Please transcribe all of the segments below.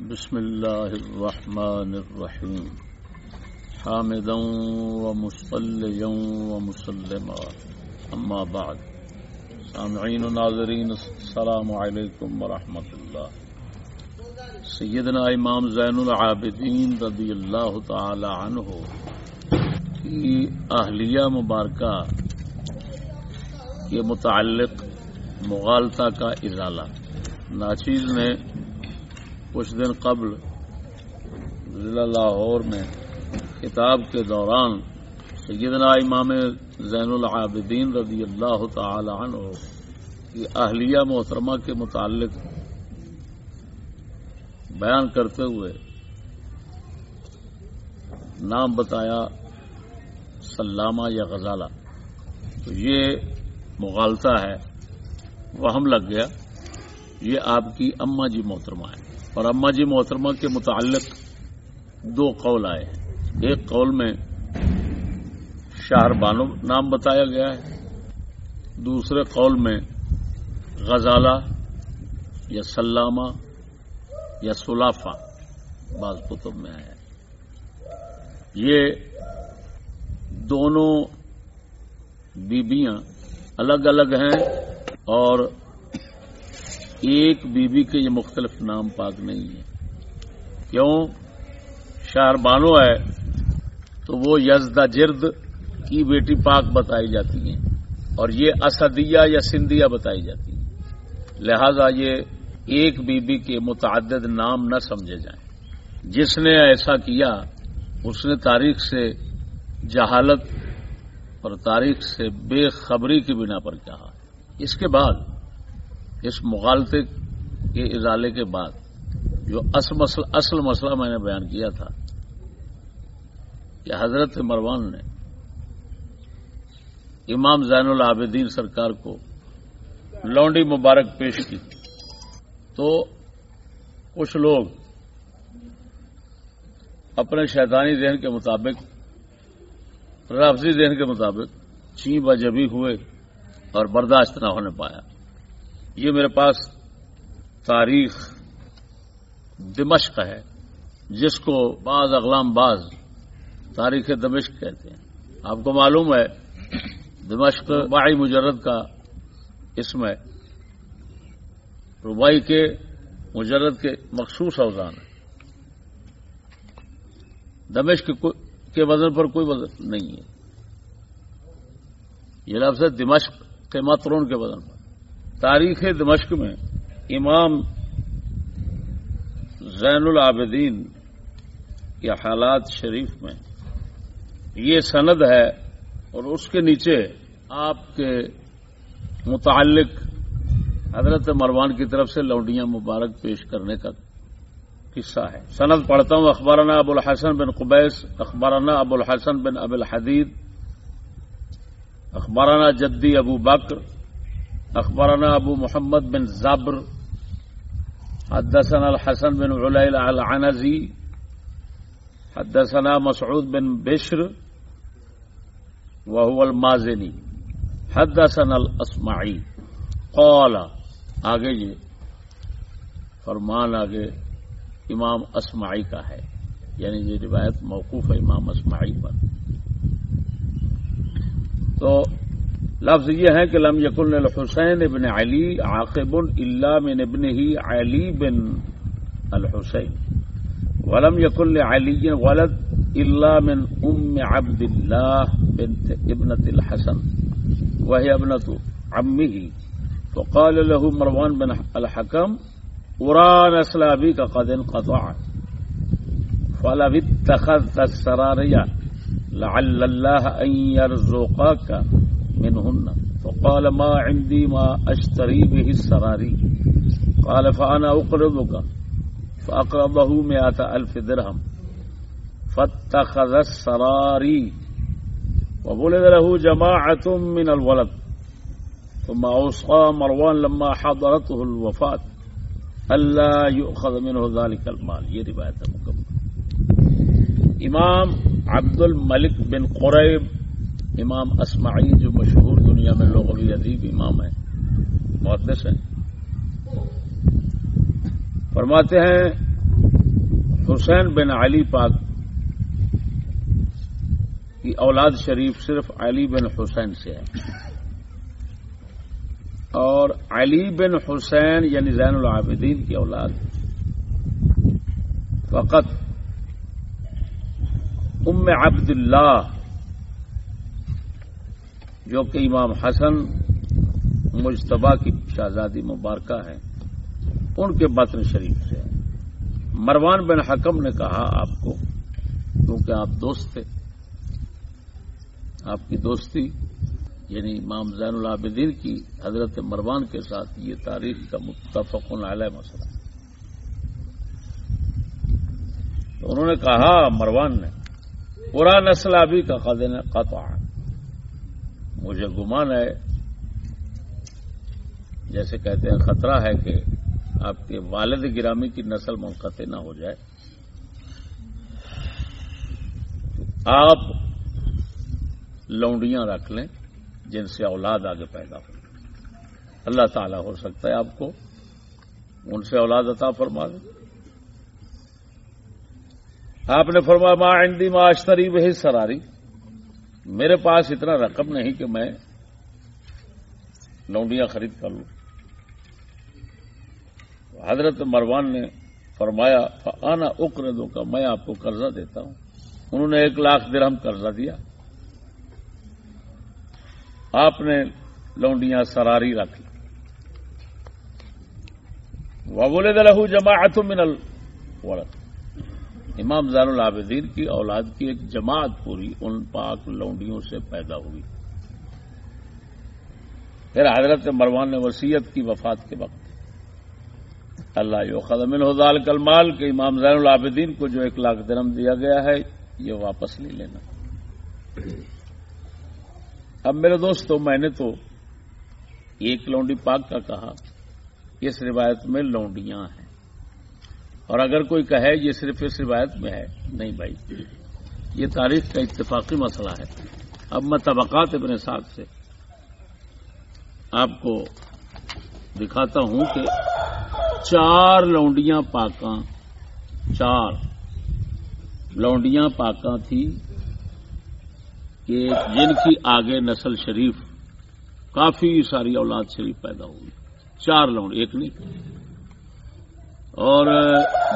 بسم الله الرحمن الرحيم حامدا ومصليا ومسلما. أما بعد. سامعين ناظرين السلام عليكم ورحمة الله سیدنا امام زین العابدین رضی اللہ تعالی عنہ کی اہلیہ مبارکہ کے متعلق مغالطہ کا ازالہ. ناچیز نے کچھ دن قبل ضلع لاہور میں کتاب کے دوران سیدنا امام زین العابدین رضی اللہ تعالی عنہ کی اہلیہ محترمہ کے متعلق بیان کرتے ہوئے نام بتایا سلامہ یا غزالہ۔ تو یہ مغالطہ ہے وہ ہم لگ گیا۔ یہ آپ کی اما جی محترمہ ہے۔ اور اما جی محترمہ کے متعلق دو قول آئے ہیں۔ ایک قول میں شاہر بانو نام بتایا گیا ہے۔ دوسرے قول میں غزالہ یا سلامہ یا سلافہ بعض کتب میں آیا یہ دونوں بیبیاں الگ الگ ہیں اور ایک بیوی بی کے یہ مختلف نام پاک نہیں ہے کیوں؟ شہر بانو ہے تو وہ یزدہ جرد کی بیٹی پاک بتائی جاتی ہیں اور یہ اسدیہ یا سندھیا بتائی جاتی ہیں۔ لہذا یہ ایک بیوی بی کے متعدد نام نہ سمجھے جائیں۔ جس نے ایسا کیا، اس نے تاریخ سے جہالت اور تاریخ سے بے خبری کی بنا پر کہا۔ اس کے بعد اس مغالطے کے ازالے کے بعد جو اصل مسئلہ میں نے بیان کیا تھا کہ حضرت مروان نے امام زین العابدین سرکار کو لونڈی مبارک پیش کی تو کچھ لوگ اپنے شیطانی ذہن کے مطابق رافضی ذہن کے مطابق چین بجبی ہوئے اور برداشت نہ ہونے پایا۔ یہ میرے پاس تاریخ دمشق ہے، جس کو بعض اغلام باز تاریخ دمشق کہتے ہیں۔ آپ کو معلوم ہے، دمشق بائی مجرد کا اسم ہے۔ ربائی کے مجرد کے مخصوص اوزان ہے۔ دمشق کے وزن پر کوئی وزن نہیں ہے۔ یہ لفظ ہے دمشق کے ماترون کے وزن پر۔ تاریخ دمشق میں امام زین العابدین کے حالات شریف میں یہ سند ہے اور اس کے نیچے آپ کے متعلق حضرت مروان کی طرف سے لوڈیاں مبارک پیش کرنے کا قصہ ہے۔ سند پڑھتا ہوں۔ اخبارانہ ابو الحسن بن قبیس اخبارانہ ابو الحسن بن اب الحدید اخبارانہ جدی ابو بکر اخبرنا ابو محمد بن زبر، حدثنا الحسن بن علیل العنزی، حدثنا مسعود بن بشر، وهو المازنی، حدثنا الاسمعی قال، آگے یہ فرمان آگے امام اسمعی کا ہے یعنی یہ روایت موقوف ہے امام اسمعی پر۔ تو لفظ یہ ہے کہ لم یقن الحسین ابن علی عاقب اللہ من ابن ہی علی بن الحسین ولم یقن علی ولد اللہ من ام عبد اللہ بنت ابنت الحسن وهي ابنة عمه فقال له مروان بن الحكم ارى نسل ابيك قد انقطع فلو اتخذت السرارية لعل الله ان يرزقك منهن. فقال ما عندي ما أشتري به السراري. قال فأنا أقرضك. فأقرضه مئة ألف درهم. فاتخذ السراري. وولد له جماعة من الولد. ثم أوصى مروان لما حضرته الوفاة. ألا يؤخذ منه ذلك المال. یہ روایت ہے مکمل. امام عبد الملک بن قریب امام اسماعی جو مشہور دنیا میں لغوی ادیب امام ہیں محدث ہیں۔ فرماتے ہیں، حسین بن علی پاک کی اولاد شریف صرف علی بن حسین سے ہے۔ اور علی بن حسین یعنی زین العابدین کی اولاد۔ فقط ام عبد اللہ جو کہ امام حسن مجتبہ کی شہزادی مبارکہ ہے، ان کے بطن شریف سے مروان بن حکم نے کہا آپ کو، کیونکہ آپ دوست تھے۔ آپ کی دوستی یعنی امام زین العابدین کی حضرت مروان کے ساتھ یہ تاریخ کا متفق علیہ مسئلہ۔ تو انہوں نے کہا، مروان نے، پورا نسل ابھی کا قطع مجھے گمان ہے، جیسے کہتے ہیں، خطرہ ہے کہ آپ کے والد گرامی کی نسل منقطع نہ ہو جائے۔ آپ لونڈیاں رکھ لیں، جن سے اولاد آگے پیدا ہو۔ اللہ تعالی ہو سکتا ہے آپ کو ان سے اولاد عطا فرما دیں آپ نے فرمایا ماں عندی معاشتری وہی سراری میرے پاس اتنا رقم نہیں کہ میں لونڈیاں خرید کر لوں۔ حضرت مروان نے فرمایا آنا اکردوں کا میں آپ کو قرضہ دیتا ہوں۔ انہوں نے ایک لاکھ درہم قرضہ دیا۔ آپ نے لونڈیاں سراری رکھ لی۔ وہ بولے دلہ جماعت من الورد امام زین العابدین کی اولاد کی ایک جماعت پوری ان پاک لونڈیوں سے پیدا ہوئی۔ پھر حضرت مروان نے وسیعت کی وفات کے وقت اللہ یو خدم الحدال کلمال کے امام زین العابدین کو جو ایک لاکھ درم دیا گیا ہے، یہ واپس نہیں لینا۔ اب میرے دوستوں میں نے تو ایک لونڈی پاک کا کہا، اس روایت میں لونڈیاں ہیں۔ اور اگر کوئی کہے یہ صرف اس روایت میں ہے، نہیں بھائی۔ یہ تاریخ کا اتفاقی مسئلہ ہے۔ اب میں طبقات اپنے ساتھ سے آپ کو دکھاتا ہوں کہ چار لونڈیاں پاکاں، چار لونڈیاں پاکاں تھی کہ جن کی آگے نسل شریف، کافی ساری اولاد شریف پیدا ہوئی۔ چار لونڈ، ایک نہیں۔ اور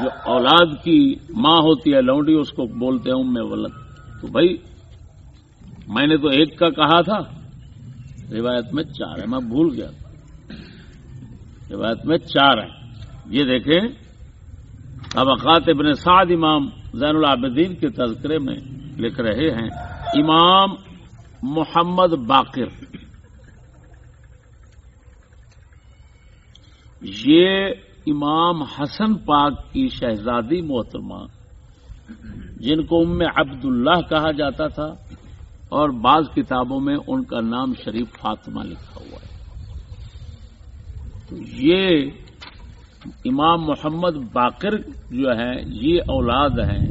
جو اولاد کی ماں ہوتی ہے، لونڈی، اس کو بولتے ہیں میں ولد تو بھائی، میں نے تو ایک کا کہا تھا، روایت میں چار ہے، میں بھول گیا تھا۔ روایت میں چار ہیں۔ یہ دیکھیں، طبقات ابن سعد امام زین العابدین کے تذکرے میں لکھ رہے ہیں، امام محمد باقر۔ یہ امام حسن پاک کی شہزادی محترمہ، جن کو ام عبد اللہ کہا جاتا تھا، اور بعض کتابوں میں ان کا نام شریف فاطمہ لکھا ہوا ہے۔ تو یہ امام محمد باقر جو ہے یہ اولاد ہیں۔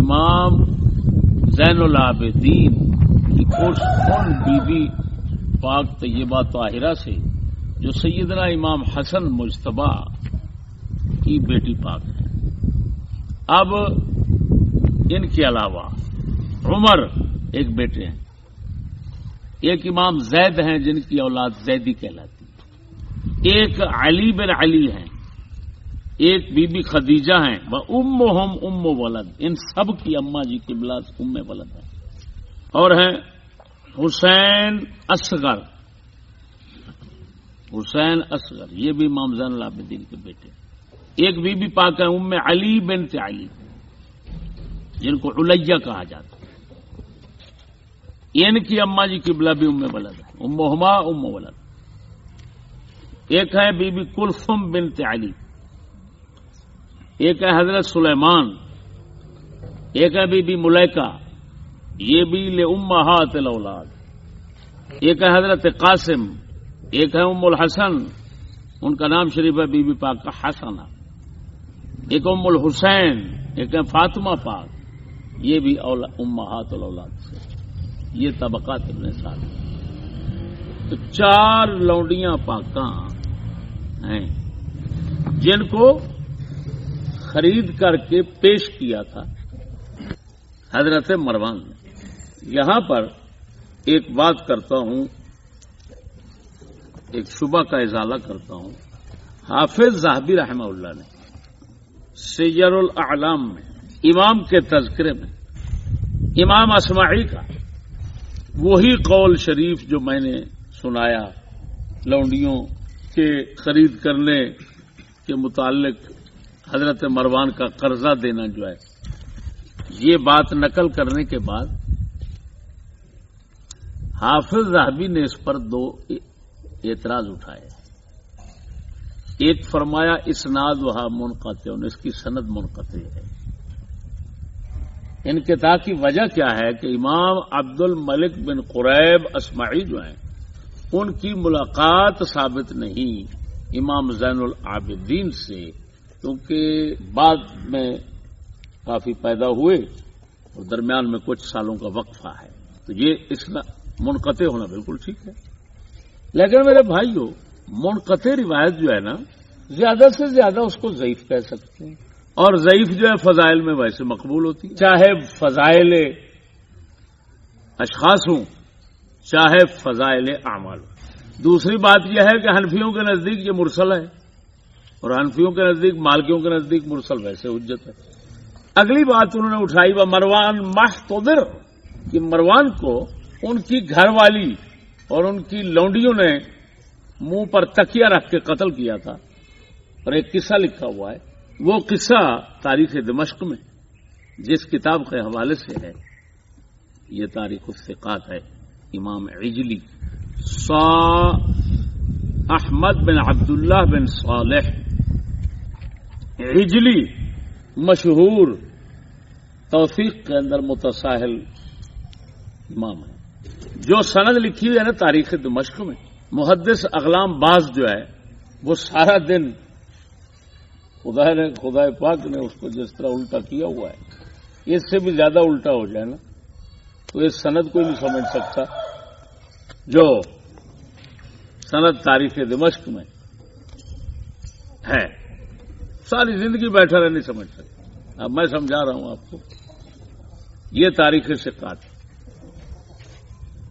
امام زین العابدین کی ان بی بی پاک طیبہ طاہرہ سے جو سیدنا امام حسن مشتبہ کی بیٹی پاک ہے اب ان کے علاوہ عمر ایک بیٹے ہیں۔ ایک امام زید ہیں جن کی اولاد زیدی کہلاتی ایک علی بن علی ہیں۔ ایک بی بی خدیجہ ہیں۔ وہ ام ہوم ام ولد۔ ان سب کی اما جی کی بلاس ام ولد ہے اور ہیں حسین اصغر۔ حسین اصغر، یہ بھی امام زین العابدین کے بیٹے ایک بی بی پاک ہے، ام علی بن علی، جن کو علیہ کہا جاتا ہے۔ ان کی اما جی کی بلا بھی ام ولد ہے۔ ام ہما ام ولد۔ ایک ہے بی بی کلفم بن علی۔ ایک ہے حضرت سلیمان۔ ایک ہے بی بی ملیکا یہ بھی لے امہات الاولاد۔ ایک ہے حضرت قاسم۔ ایک ہے ام الحسن، ان کا نام شریف ہے بی بی پاک کا حسن ایک ام الحسین، ایک ہے فاطمہ پاک۔ یہ بھی امہات الاولاد سے۔ یہ طبقات ابن ساتھ تو چار لونڈیاں پاکاں ہیں، جن کو خرید کر کے پیش کیا تھا۔ حضرت مروان نے۔ یہاں پر ایک بات کرتا ہوں۔ ایک شبہ کا اضالہ کرتا ہوں۔ حافظ زاہبی رحمہ اللہ نے سیر الاعلام میں، امام کے تذکرے میں، امام اسماعی کا وہی قول شریف جو میں نے سنایا لونڈیوں کے خرید کرنے کے متعلق حضرت مروان کا قرضہ دینا جو ہے۔ یہ بات نقل کرنے کے بعد حافظ راہبی نے اس پر دو اعتراض اٹھائے۔ ایک فرمایا اسناد وہاں منقطع اس کی سند منقطع ہے۔ ان کی وجہ کیا ہے کہ امام عبد الملک بن قریب اسماعی جو ہیں، ان کی ملاقات ثابت نہیں امام زین العابدین سے، کیونکہ بعد میں کافی پیدا ہوئے اور درمیان میں کچھ سالوں کا وقفہ ہے۔ تو یہ اس منقطع ہونا بالکل ٹھیک ہے۔ لیکن میرے بھائیو، منقطع روایت جو ہے نا، زیادہ سے زیادہ اس کو ضعیف کہہ سکتے ہیں۔ اور ضعیف جو ہے فضائل میں ویسے مقبول ہوتی چاہے فضائل اشخاص ہوں، چاہے فضائل اعمال دوسری بات یہ ہے کہ حنفیوں کے نزدیک یہ مرسل ہے۔ اور حنفیوں کے نزدیک، مالکیوں کے نزدیک مرسل ویسے حجت ہے۔ اگلی بات انہوں نے اٹھائی وہ مروان ماہ تو کہ مروان کو ان کی گھر والی اور ان کی لونڈیوں نے منہ پر تکیا رکھ کے قتل کیا تھا اور ایک قصہ لکھا ہوا ہے۔ وہ قصہ تاریخ دمشق میں، جس کتاب کے حوالے سے ہے۔ یہ تاریخ الثقات ہے۔ امام عجلی، سا احمد بن عبداللہ بن صالح۔ عجلی مشہور توفیق کے اندر متساہل امام ہے۔ جو سند لکھی ہوئی ہے نا تاریخ دمشق میں، محدث اغلام باز جو ہے، وہ سارا دن خدا نے، خدا پاک نے اس کو جس طرح الٹا کیا ہوا ہے۔ اس سے بھی زیادہ الٹا ہو جائے نا، تو اس سند کو نہیں سمجھ سکتا۔ جو سند تاریخ دمشق میں ہے، ساری زندگی بیٹھا رہے، نہیں سمجھ سکتا۔ اب میں سمجھا رہا ہوں آپ کو، یہ تاریخ سے کاٹ۔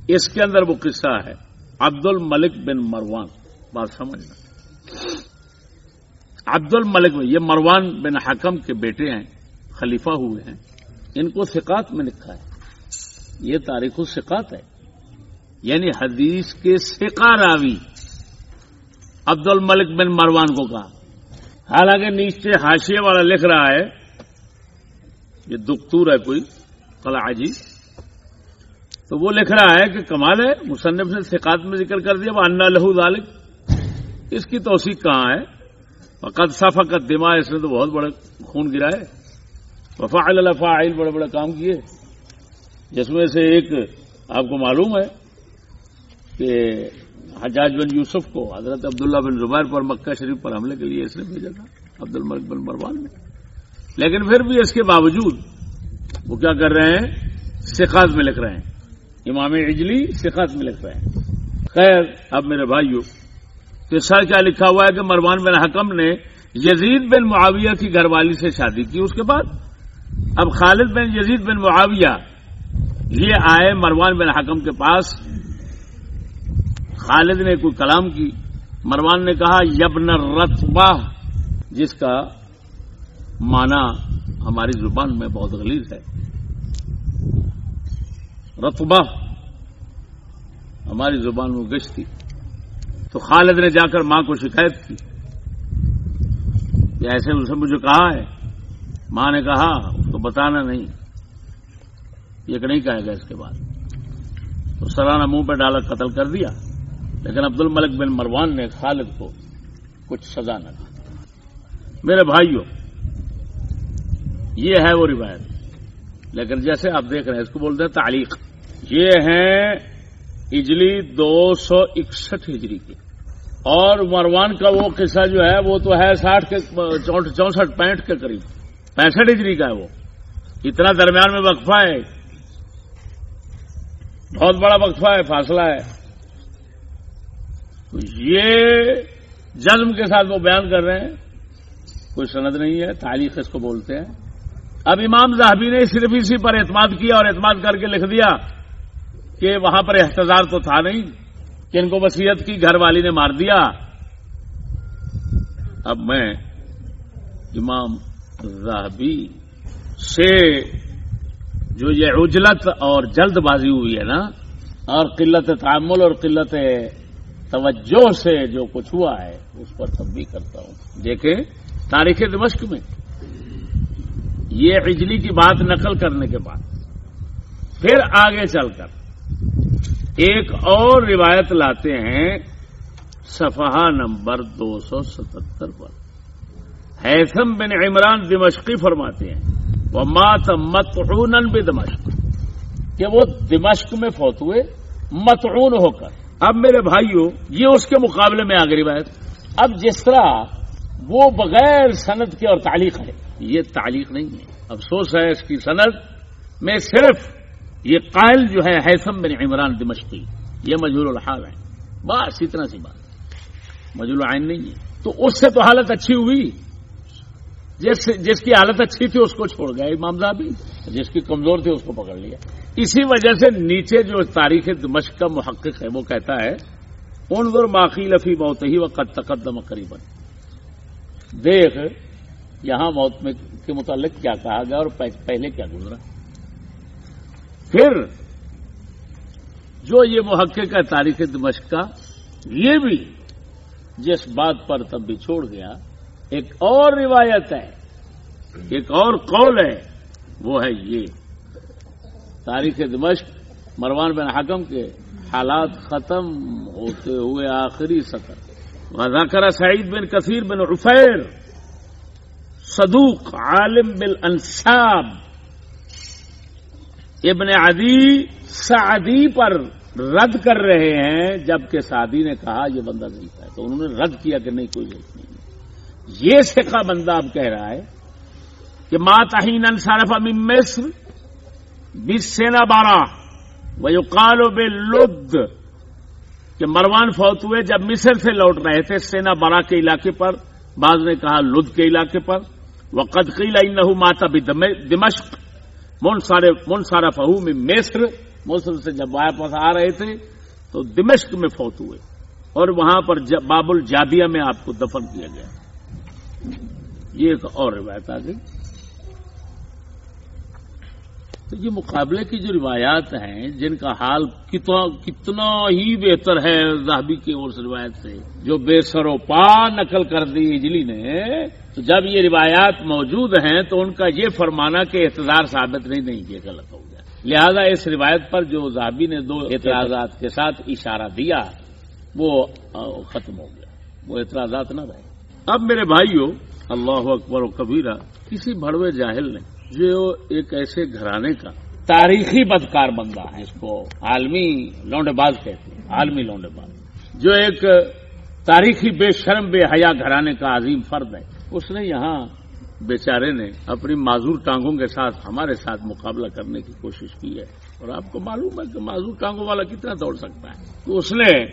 اس کے اندر وہ قصہ ہے عبد الملک بن مروان۔ بات سمجھنا عبد الملک یہ مروان بن حکم کے بیٹے ہیں، خلیفہ ہوئے ہیں۔ ان کو سکات میں لکھا ہے۔ یہ تاریخ السقات ہے۔ یعنی حدیث کے سکا راوی۔ عبد الملک بن مروان کو کہا۔ حالانکہ نیچے حاشیے والا لکھ رہا ہے، یہ دکتور ہے کوئی کلا جی۔ تو وہ لکھ رہا ہے کہ کمال ہے، مصنف نے سکات میں ذکر کر دیا وہ انا لہو ذالک اس کی توثیق کہاں ہے؟ فقط سا فقط دماغ اس نے تو بہت بڑا خون گرا ہے وفا الفاعل بڑے بڑے کام کیے۔ جس میں سے ایک آپ کو معلوم ہے کہ حجاج بن یوسف کو حضرت عبداللہ بن زبیر پر مکہ شریف پر حملے کے لیے اس نے بھیجا تھا عبد الملک بن مروان نے۔ لیکن پھر بھی اس کے باوجود وہ کیا کر رہے ہیں؟ سکھات میں لکھ رہے ہیں۔ امام اجلی سکھات میں لکھ رہے ہیں خیر، اب میرے بھائیوں قصہ کیا لکھا ہوا ہے کہ مروان بن حکم نے یزید بن معاویہ کی گھر والی سے شادی کی اس کے بعد؟ اب خالد بن یزید بن معاویہ یہ آئے مروان بن حکم کے پاس۔ خالد نے کوئی کلام کی۔ مروان نے کہا، یبن رتبہ جس کا معنی ہماری زبان میں بہت غلیظ ہے۔ رتبہ ہماری زبان میں گشتی تو خالد نے جا کر ماں کو شکایت کی۔ کہ ایسے اسے مجھے کہا ہے۔ ماں نے کہا، اس کو بتانا نہیں۔ یہ نہیں کہے گا اس کے بعد۔ تو سرانہ منہ پہ ڈالا، قتل کر دیا۔ لیکن عبد الملک بن مروان نے خالد کو کچھ سزا نہ دی۔ میرے بھائیوں، یہ ہے وہ روایت۔ لیکن جیسے آپ دیکھ رہے ہیں، اس کو بولتے ہیں تعلیق۔ یہ ہیں اجلی دو سو اکسٹھ ہجری کے اور مروان کا وہ قصہ جو ہے وہ تو ہے ساٹھ کے چونسٹھ پینٹ کے قریب۔ پینسٹھ ہجری کا ہے وہ۔ اتنا درمیان میں وقفہ ہے۔ بہت بڑا وقفہ ہے، فاصلہ ہے۔ یہ جنم کے ساتھ وہ بیان کر رہے ہیں۔ کوئی سند نہیں ہے تاریخ اس کو بولتے ہیں۔ اب امام زہبی نے صرف اسی پر اعتماد کیا اور اعتماد کر کے لکھ دیا۔ کہ وہاں پر احتجاج تو تھا نہیں کہ ان کو وسیعت کی گھر والی نے مار دیا اب میں امام زہبی سے جو یہ اجلت اور جلد بازی ہوئی ہے نا، اور قلت تعمل اور قلت توجہ سے جو کچھ ہوا ہے، اس پر تب بھی کرتا ہوں۔ دیکھیں تاریخ دمشق میں یہ اجلی کی بات نقل کرنے کے بعد، پھر آگے چل کر ایک اور روایت لاتے ہیں، صفحہ نمبر دو سو ستہتر پر۔ حیثم بن عمران دمشقی فرماتے ہیں وہ مات متعون بھی دمشق کہ وہ دمشق میں فوت ہوئے، متعون ہو کر۔ اب میرے بھائیوں یہ اس کے مقابلے میں آگے روایت۔ اب جس طرح وہ بغیر سند کے اور تعلیق ہے، یہ تعلیق نہیں ہے۔ افسوس ہے اس کی سند میں صرف یہ قائل جو ہے حیثم بن عمران دمشقی، یہ مجھول الحال ہے۔ بس اتنا سی بات۔ مجھول العین نہیں ہے۔ تو اس سے تو حالت اچھی ہوئی۔ جس جس کی حالت اچھی تھی اس کو چھوڑ گیا۔ امام بھی جس کی کمزور تھی اس کو پکڑ لیا۔ اسی وجہ سے نیچے جو تاریخ دمشق کا محقق ہے، وہ کہتا ہے ان ور باقی لفی بہت ہی وقت تقدم قریب دیکھ، یہاں موت میں کے متعلق کیا کہا گیا اور پہلے کیا گزرا۔ پھر جو یہ محقق ہے تاریخ دمشق کا، یہ بھی جس بات پر تب بھی چھوڑ گیا، ایک اور روایت ہے، ایک اور قول ہے، وہ ہے یہ۔ تاریخ دمشق مروان بن حکم کے حالات ختم ہوتے ہوئے آخری سطر۔ وزاکرہ سعید بن کثیر بن رفیر صدوق عالم بل انصاب ابن عدی سعدی پر رد کر رہے ہیں جبکہ سعدی نے کہا یہ بندہ نہیں تھا۔ تو انہوں نے رد کیا کہ نہیں، کوئی ضرورت نہیں۔ یہ سکھا بندہ اب کہہ رہا ہے کہ ماتحین انصارف امیم مصر بیس سینا بارہ وہ کالو بے لد کہ مروان فوت ہوئے جب مصر سے لوٹ رہے تھے سینا بارہ کے علاقے پر۔ بعض نے کہا لد کے علاقے پر۔ وہ قدقیلا نہ ماتا بھی دمشق۔ من فہو میں مصر مصر سے جب واپس آ رہے تھے تو دمشق میں فوت ہوئے اور وہاں پر باب الجابیہ میں آپ کو دفن کیا گیا۔ یہ ایک اور روایت آ گئی۔ تو یہ مقابلے کی جو روایات ہیں، جن کا حال کتنا کتنا ہی بہتر ہے زہبی کی اور روایت سے، جو بے سر و پا نقل کر دی اجلی نے تو جب یہ روایات موجود ہیں تو ان کا یہ فرمانا کہ اعتدار ثابت نہیں نہیں، یہ غلط ہو گیا۔ لہذا اس روایت پر جو زہبی نے دو اعتراضات کے ساتھ اشارہ دیا، وہ ختم ہو گیا۔ وہ اعتراضات نہ رہے۔ اب میرے بھائیوں اللہ اکبر و کبیرہ، کسی بڑوے جاہل نے جو ایک ایسے گھرانے کا تاریخی بدکار بندہ ہے، اس کو عالمی لونڈے باز کہتے ہیں، عالمی لونڈے باز جو ایک تاریخی بے شرم، بے حیا گھرانے کا عظیم فرد ہے اس نے یہاں بیچارے نے اپنی معذور ٹانگوں کے ساتھ ہمارے ساتھ مقابلہ کرنے کی کوشش کی ہے اور آپ کو معلوم ہے کہ معذور ٹانگوں والا کتنا دوڑ سکتا ہے۔ تو اس نے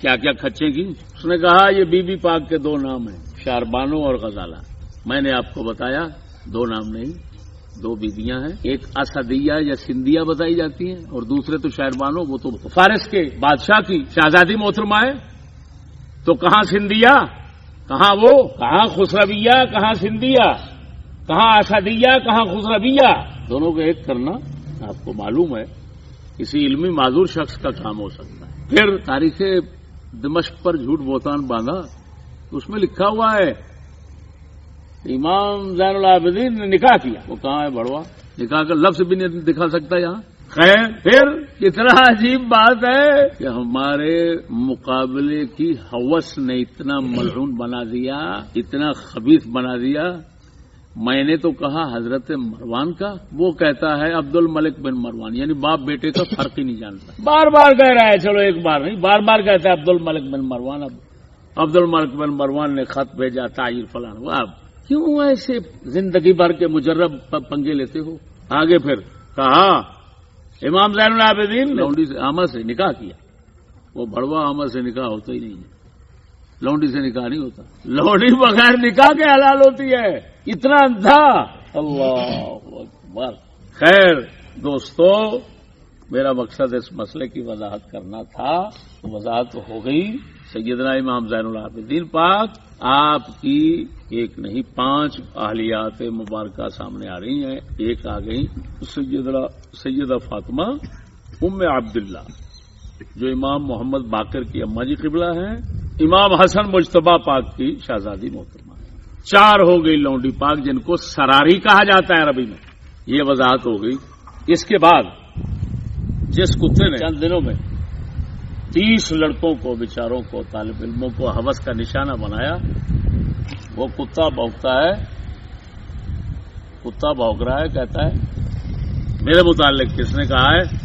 کیا کیا کھچے گی اس نے کہا، یہ بی بی پاک کے دو نام ہیں، شاربانو اور غزالہ۔ میں نے آپ کو بتایا، دو نام نہیں، دو بیویاں ہیں۔ ایک اسدیہ یا سندھیا بتائی جاتی ہیں اور دوسرے تو شہربانو وہ تو فارس کے بادشاہ کی شہزادی محترمہ ہے۔ تو کہاں سندھیا؟ کہاں وہ؟ کہاں خسرویہ؟ کہاں سندھیا؟ کہاں اسدیہ کہاں خسرویہ؟ دونوں کو ایک کرنا آپ کو معلوم ہے، کسی علمی معذور شخص کا کام ہو سکتا ہے۔ پھر تاریخ دمشق پر جھوٹ بوتان باندھا، اس میں لکھا ہوا ہے، امام زین العابدین نے نکاح کیا۔ وہ کہاں ہے بڑوا؟ نکاح کا لفظ بھی نہیں دکھا سکتا یہاں۔ خیر پھر؟ کتنا عجیب بات ہے کہ ہمارے مقابلے کی حوث نے اتنا ملعون بنا دیا اتنا خبیص بنا دیا۔ میں نے تو کہا حضرت مروان کا وہ کہتا ہے عبد الملک بن مروان یعنی باپ بیٹے کا فرق ہی نہیں جانتا۔ بار بار کہہ رہا ہے چلو ایک بار نہیں بار بار کہتا ہے عبد الملک بن مروان۔ اب عبد الملک بن مروان نے خط بھیجا تاجر فلان وہ اب کیوں ایسے زندگی بھر کے مجرب پنگے لیتے ہو؟ آگے پھر کہا امام زین العابدین نے آمد سے نکاح کیا۔ وہ بڑوا آمد سے نکاح ہوتا ہی نہیں ہے۔ لونڈی سے نکاح نہیں ہوتا۔ لونڈی بغیر نکاح کے حلال ہوتی ہے۔ اتنا اندھا۔ اللہ اکبر۔ خیر دوستو میرا مقصد اس مسئلے کی وضاحت کرنا تھا وضاحت ہو گئی۔ سیدنا امام زین العابدین پاک آپ کی ایک نہیں، پانچ اہلیات مبارکہ سامنے آ رہی ہیں۔ ایک آ گئی سیدہ فاطمہ، ام عبداللہ، جو امام محمد باقر کی اما جی قبلہ ہیں۔ امام حسن مشتبہ پاک کی شہزادی محترمہ چار ہو گئی لونڈی پاک، جن کو سراری کہا جاتا ہے عربی میں۔ یہ وضاحت ہو گئی۔ اس کے بعد جس کتے نے چند دنوں میں تیس لڑکوں کو بچاروں کو، طالب علموں کو حوث کا نشانہ بنایا۔ وہ کتا بھوکتا ہے۔ کتا بھوک رہا ہے، کہتا ہے، میرے متعلق کس نے کہا ہے؟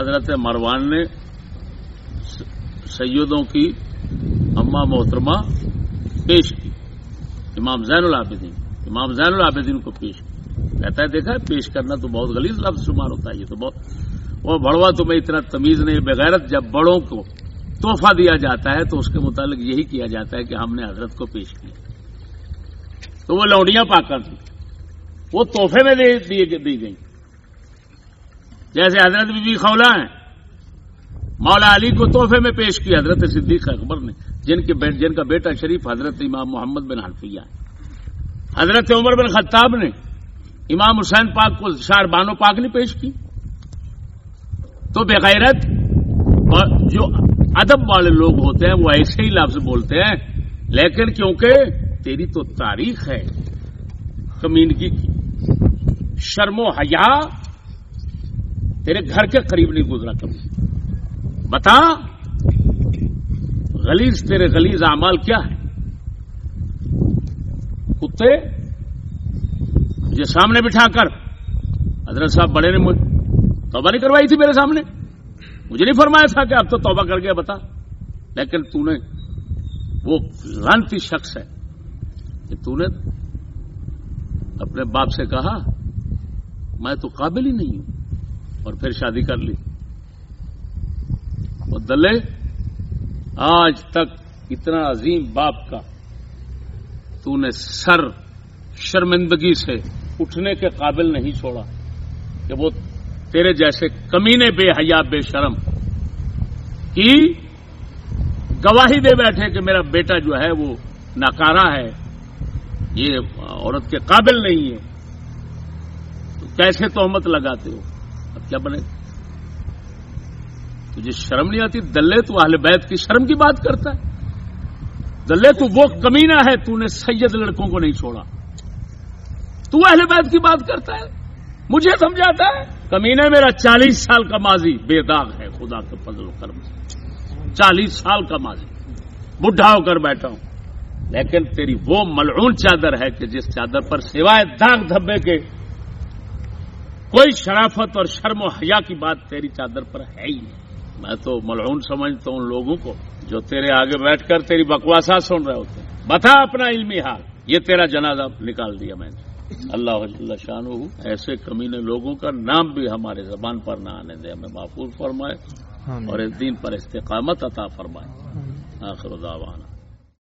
حضرت مروان نے سیدوں کی اما محترمہ پیش کی۔ امام زین العابدین، امام زین العابدین کو پیش کی۔ کہتا ہے، دیکھا، پیش کرنا تو بہت غلیظ لفظ شمار ہوتا ہے، یہ تو بہت وہ بڑوا تمہیں اتنا تمیز نہیں، بغیرت جب بڑوں کو تحفہ دیا جاتا ہے تو اس کے متعلق یہی کیا جاتا ہے کہ ہم نے حضرت کو پیش کیا۔ تو وہ لوڈیاں پا کر وہ تحفے میں دی گئی جیسے حضرت بی بی خولا ہیں۔ مولا علی کو تحفے میں پیش کی حضرت صدیق اکبر نے، جن کے جن کا بیٹا شریف حضرت امام محمد بن حنفیہ حضرت عمر بن خطاب نے امام حسین پاک کو شار بانو پاک نے پیش کی۔ تو بغیرت جو ادب والے لوگ ہوتے ہیں، وہ ایسے ہی لفظ بولتے ہیں۔ لیکن کیونکہ تیری تو تاریخ ہے، کمینگی کی۔ شرم و حیا تیرے گھر کے قریب نہیں گزرا کبھی۔ بتا غلیز تیرے غلیز اعمال کیا ہے کتے مجھے سامنے بٹھا کر۔ حضرت صاحب بڑے نے مجھے توبہ نہیں کروائی تھی میرے سامنے؟ مجھے نہیں فرمایا تھا کہ اب تو توبہ کر گیا بتا۔ لیکن تو نے وہ لانتی شخص ہے کہ تو نے اپنے باپ سے کہا، میں تو قابل ہی نہیں ہوں. اور پھر شادی کر لی۔ اور دلے، آج تک اتنا عظیم باپ کا تو نے سر شرمندگی سے اٹھنے کے قابل نہیں چھوڑا کہ وہ تیرے جیسے کمینے بے حیا بے شرم کی گواہی دے بیٹھے کہ میرا بیٹا جو ہے وہ ناکارا ہے، یہ عورت کے قابل نہیں ہے۔ تو کیسے تہمت لگاتے ہو؟ اب کیا بنے؟ تجھے شرم نہیں آتی؟ دلے تو اہل بیت کی شرم کی بات کرتا ہے۔ دلے تو وہ کمینہ ہے تو نے سید لڑکوں کو نہیں چھوڑا۔ تو اہل بیت کی بات کرتا ہے۔ مجھے سمجھاتا ہے۔ کمینے میرا چالیس سال کا ماضی بے داغ ہے، خدا کے فضل و کرم سے۔ چالیس سال کا ماضی۔ بڈھا ہو کر بیٹھا ہوں۔ لیکن تیری وہ ملعون چادر ہے کہ جس چادر پر سوائے داغ دھبے کے کوئی شرافت اور شرم و حیا کی بات تیری چادر پر ہے ہی نہیں۔ میں تو ملعون سمجھتا ہوں لوگوں کو جو تیرے آگے بیٹھ کر تیری بکواسا سن رہے ہوتے ہیں۔ بتا اپنا علمی حال۔ یہ تیرا جنازہ نکال دیا میں نے۔ اللہ اللہ شان ایسے کمینے لوگوں کا نام بھی ہمارے زبان پر نہ آنے دے ہمیں محفوظ فرمائے اور اس دین پر استقامت عطا فرمائے۔ آخر دعوانا۔